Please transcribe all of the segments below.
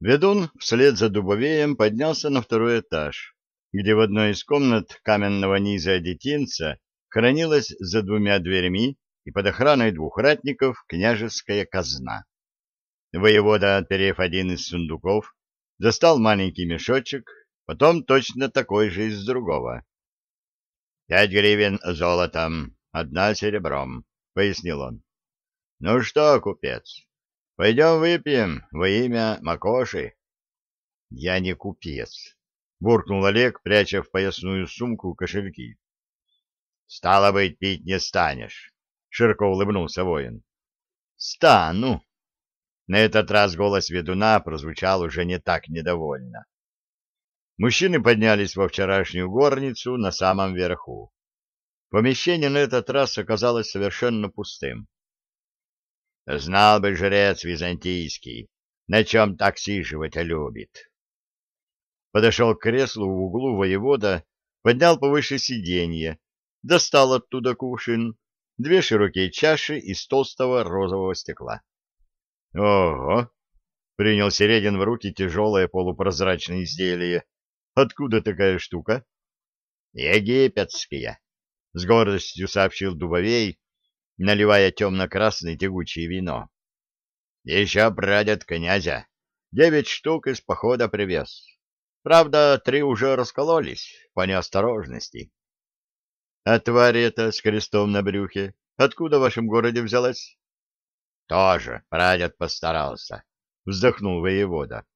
Ведун вслед за дубовеем поднялся на второй этаж, где в одной из комнат каменного низа детинца хранилась за двумя дверями и под охраной двух ратников княжеская казна. Воевода, отперев один из сундуков, достал маленький мешочек, потом точно такой же из другого. — Пять гривен золотом, одна серебром, — пояснил он. — Ну что, купец, пойдем выпьем во имя Макоши? — Я не купец, — буркнул Олег, пряча в поясную сумку кошельки. — Стало быть, пить не станешь, — широко улыбнулся воин. — Стану. На этот раз голос ведуна прозвучал уже не так недовольно. Мужчины поднялись во вчерашнюю горницу на самом верху. Помещение на этот раз оказалось совершенно пустым. Знал бы жрец византийский, на чем так сиживать любит. Подошел к креслу в углу воевода, поднял повыше сиденье, достал оттуда кувшин, две широкие чаши из толстого розового стекла. — Ого! — принял Середин в руки тяжелое полупрозрачное изделие. Откуда такая штука? Египетские, с гордостью сообщил Дубовей, наливая темно-красное тягучее вино. Еще прадед князя. Девять штук из похода привез. Правда, три уже раскололись по неосторожности. А тварь эта с крестом на брюхе откуда в вашем городе взялась? Тоже прадед постарался, вздохнул воевода.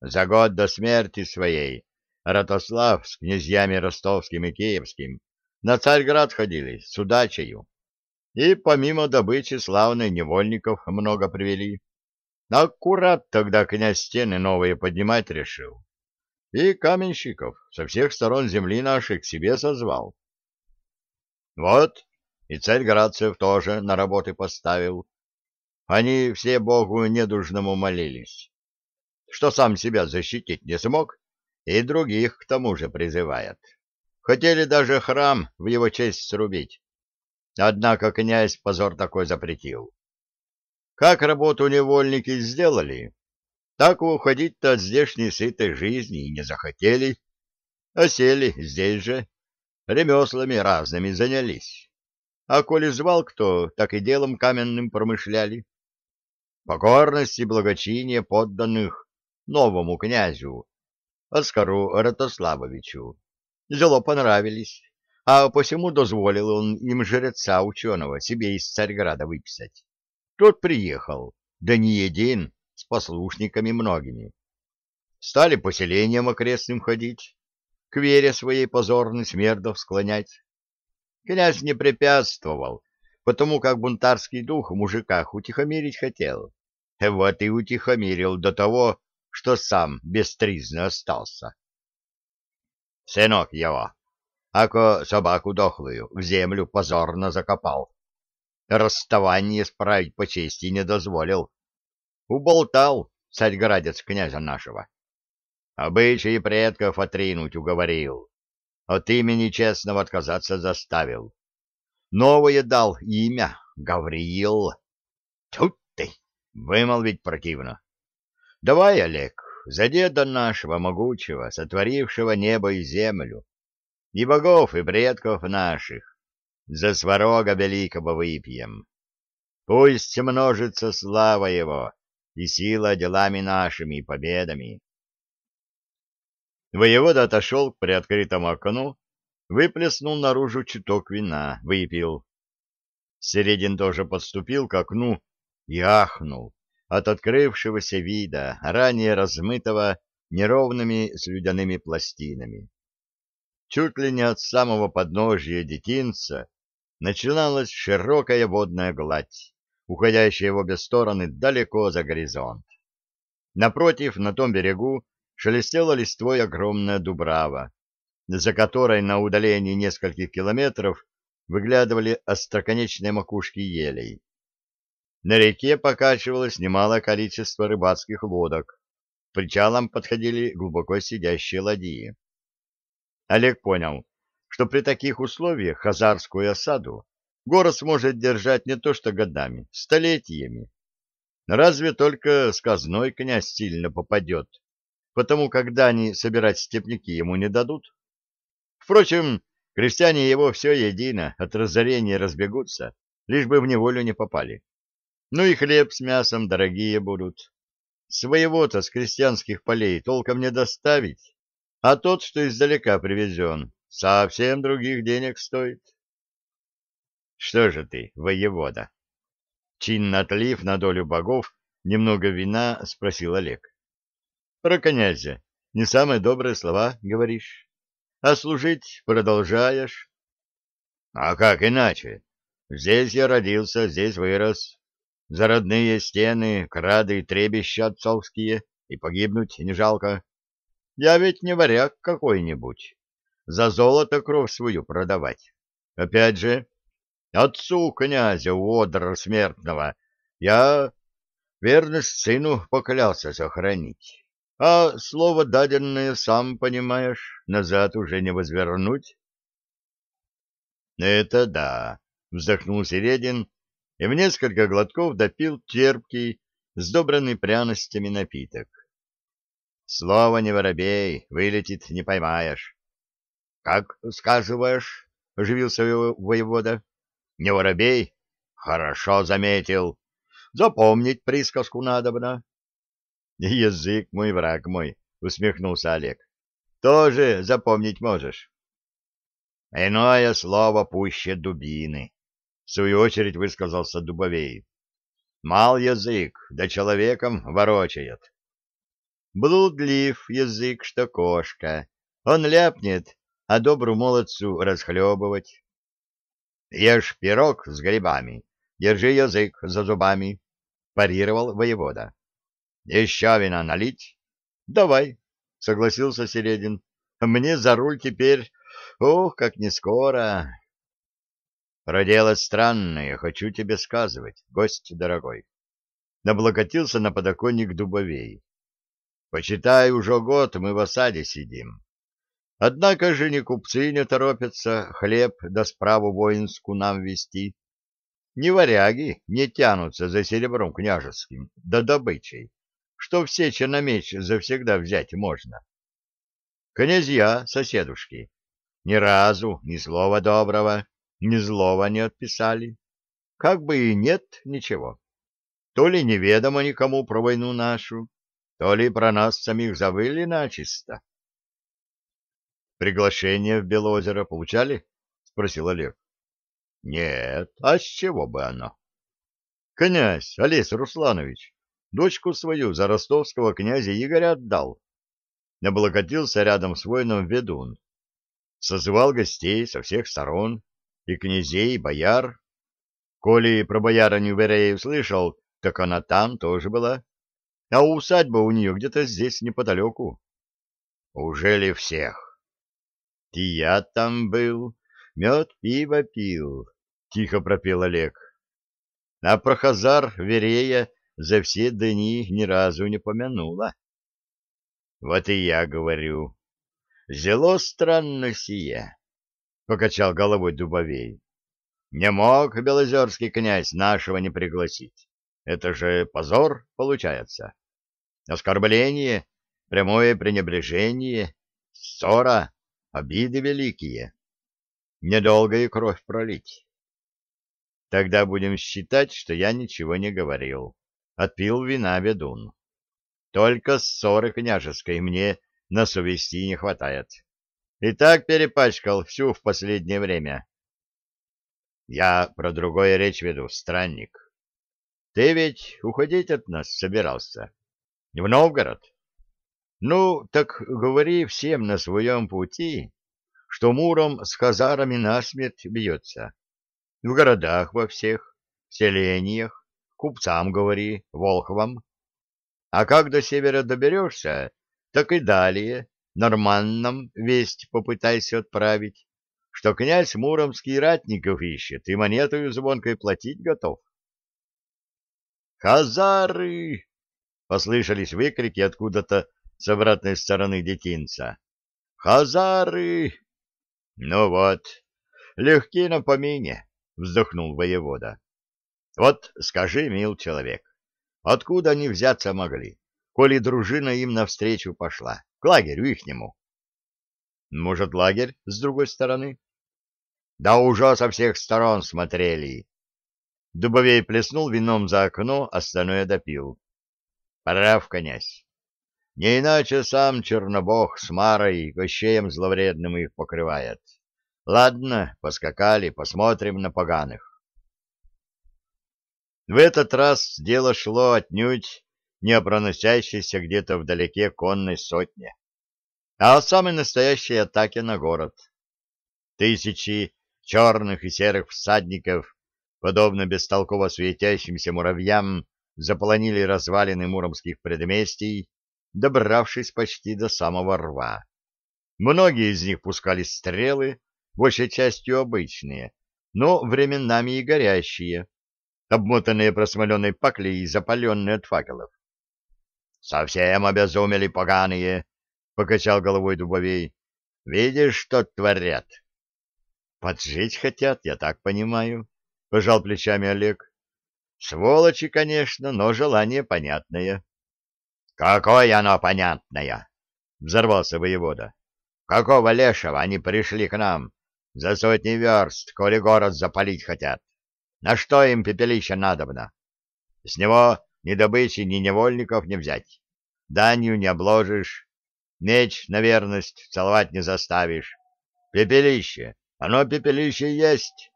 За год до смерти своей Ратослав с князьями ростовским и киевским на Царьград ходили с удачею. И помимо добычи славной невольников много привели. Аккурат тогда князь стены новые поднимать решил. И каменщиков со всех сторон земли нашей к себе созвал. Вот, и царь Градцев тоже на работы поставил. Они все Богу недужному молились что сам себя защитить не смог, и других к тому же призывает. Хотели даже храм в его честь срубить. Однако князь позор такой запретил. Как работу невольники сделали, так уходить-то от здешней сытой жизни и не захотели, а сели здесь же, ремеслами разными занялись. А коли звал кто, так и делом каменным промышляли. Покорность и благочиние подданных новому князю, Оскару Ратославовичу. Зело понравились, а посему дозволил он им жреца ученого себе из Царьграда выписать. Тот приехал, да не един, с послушниками многими. Стали поселением окрестным ходить, к вере своей позорный смердов склонять. Князь не препятствовал, потому как бунтарский дух в мужиках утихомирить хотел. Вот и утихомирил до того, что сам бестризно остался. Сынок его, ако собаку дохлую в землю позорно закопал, расставание справить по чести не дозволил. Уболтал царьградец князя нашего. Обычаи предков отринуть уговорил. От имени честного отказаться заставил. Новое дал имя — Гавриил. Тут ты! Вымолвить противно. Давай, Олег, за деда нашего могучего, сотворившего небо и землю, и богов, и предков наших, за сварога великого выпьем. Пусть множится слава его и сила делами нашими и победами. Воевода отошел к приоткрытому окну, выплеснул наружу чуток вина, выпил. Середин тоже подступил к окну и ахнул от открывшегося вида, ранее размытого неровными слюдяными пластинами. Чуть ли не от самого подножия детинца начиналась широкая водная гладь, уходящая в обе стороны далеко за горизонт. Напротив, на том берегу, шелестела листвой огромная дубрава, за которой на удалении нескольких километров выглядывали остроконечные макушки елей. На реке покачивалось немалое количество рыбацких лодок. К причалам подходили глубоко сидящие ладьи. Олег понял, что при таких условиях хазарскую осаду город сможет держать не то что годами, столетиями. Разве только сказной князь сильно попадет, потому когда они собирать степняки ему не дадут. Впрочем, крестьяне его все едино, от разорения разбегутся, лишь бы в неволю не попали. Ну и хлеб с мясом дорогие будут. Своего-то с крестьянских полей толком не доставить, а тот, что издалека привезен, совсем других денег стоит. Что же ты, воевода? Чинно отлив на долю богов немного вина, спросил Олег. Про князя не самые добрые слова говоришь, а служить продолжаешь. А как иначе? Здесь я родился, здесь вырос. За родные стены, крады и требища отцовские, и погибнуть не жалко. Я ведь не варяг какой-нибудь. За золото кровь свою продавать. Опять же, отцу князя Одра Смертного я верность сыну поклялся сохранить. А слово даденное, сам понимаешь, назад уже не возвернуть. — Это да, — вздохнул Середин и в несколько глотков допил терпкий, сдобренный пряностями напиток. Слово не воробей, вылетит, не поймаешь. — Как сказываешь? — оживился воевода. — Не воробей? Хорошо заметил. Запомнить присказку надобно. — Язык мой, враг мой, — усмехнулся Олег. — Тоже запомнить можешь. — Иное слово пуще дубины, в свою очередь высказался Дубовей. Мал язык, да человеком ворочает. Блудлив язык, что кошка. Он ляпнет, а добру молодцу расхлебывать. Ешь пирог с грибами, держи язык за зубами, парировал воевода. Еще вина налить? Давай, согласился Середин. Мне за руль теперь, ох, как не скоро. Про дело странное хочу тебе сказывать, гость дорогой. Наблокотился на подоконник дубовей. Почитай, уже год мы в осаде сидим. Однако же ни купцы не торопятся хлеб да справу воинскую нам вести. Ни варяги не тянутся за серебром княжеским, да добычей, что все на меч завсегда взять можно. Князья, соседушки, ни разу ни слова доброго ни злого не отписали. Как бы и нет ничего. То ли неведомо никому про войну нашу, то ли про нас самих забыли начисто. — Приглашение в Белозеро получали? — спросил Олег. — Нет, а с чего бы оно? — Князь Олесь Русланович дочку свою за ростовского князя Игоря отдал. Наблокотился рядом с воином ведун. Созывал гостей со всех сторон и князей, и бояр. Коли про боярыню Вереев слышал, так она там тоже была. А усадьба у нее где-то здесь неподалеку. Уже ли всех? И я там был, мед пиво пил, — тихо пропел Олег. А про Хазар Верея за все дни ни разу не помянула. Вот и я говорю. Зело странно сие. — покачал головой Дубовей. — Не мог Белозерский князь нашего не пригласить. Это же позор получается. Оскорбление, прямое пренебрежение, ссора, обиды великие. Недолго и кровь пролить. Тогда будем считать, что я ничего не говорил. Отпил вина ведун. Только ссоры княжеской мне на совести не хватает. И так перепачкал всю в последнее время. Я про другое речь веду, странник. Ты ведь уходить от нас собирался. В Новгород? Ну, так говори всем на своем пути, что Муром с хазарами насмерть бьется. В городах во всех, селениях, купцам говори, волхвам. А как до севера доберешься, так и далее норманнам весть попытайся отправить, что князь Муромский ратников ищет и монетою звонкой платить готов. «Хазары!» — послышались выкрики откуда-то с обратной стороны детинца. «Хазары!» «Ну вот, легкий на помине», — вздохнул воевода. «Вот скажи, мил человек, Откуда они взяться могли, коли дружина им навстречу пошла, к лагерю ихнему? Может, лагерь с другой стороны? Да уже со всех сторон смотрели. Дубовей плеснул вином за окно, остальное допил. Прав, князь. Не иначе сам Чернобог с Марой кощеем зловредным их покрывает. Ладно, поскакали, посмотрим на поганых. В этот раз дело шло отнюдь не о проносящейся где-то вдалеке конной сотне, а о самой настоящей атаке на город. Тысячи черных и серых всадников, подобно бестолково светящимся муравьям, заполонили развалины муромских предместий, добравшись почти до самого рва. Многие из них пускали стрелы, большей частью обычные, но временами и горящие, обмотанные просмоленной паклей и запаленные от факелов. — Совсем обезумели поганые! — покачал головой дубовей. — Видишь, что творят? — Поджечь хотят, я так понимаю, — пожал плечами Олег. — Сволочи, конечно, но желание понятное. Какое оно понятное? Взорвался воевода. Какого лешего они пришли к нам? За сотни верст, коли город запалить хотят. На что им пепелище надобно? С него ни добычи, ни невольников не взять. Данью не обложишь. Меч на верность целовать не заставишь. Пепелище. Оно пепелище есть.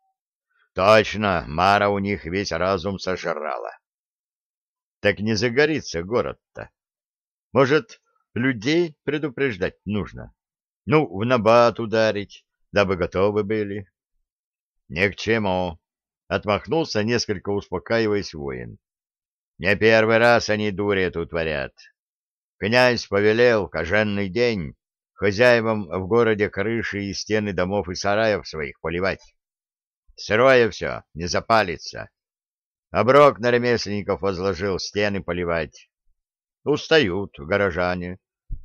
Точно, Мара у них весь разум сожрала. Так не загорится город-то. Может, людей предупреждать нужно? Ну, в набат ударить, дабы готовы были. — Ни к чему, — отмахнулся, несколько успокаиваясь воин. — Не первый раз они дури эту творят. Князь повелел коженный день хозяевам в городе крыши и стены домов и сараев своих поливать. Сырое все, не запалится. Оброк на ремесленников возложил стены поливать. Устают горожане.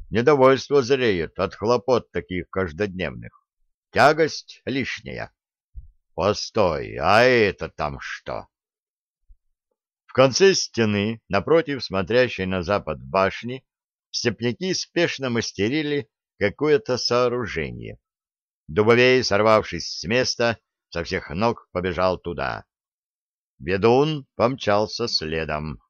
Недовольство зреет от хлопот таких каждодневных. Тягость лишняя. Постой, а это там что? В конце стены, напротив смотрящей на запад башни, степняки спешно мастерили какое-то сооружение. Дубовей, сорвавшись с места, со всех ног побежал туда. Ведун помчался следом.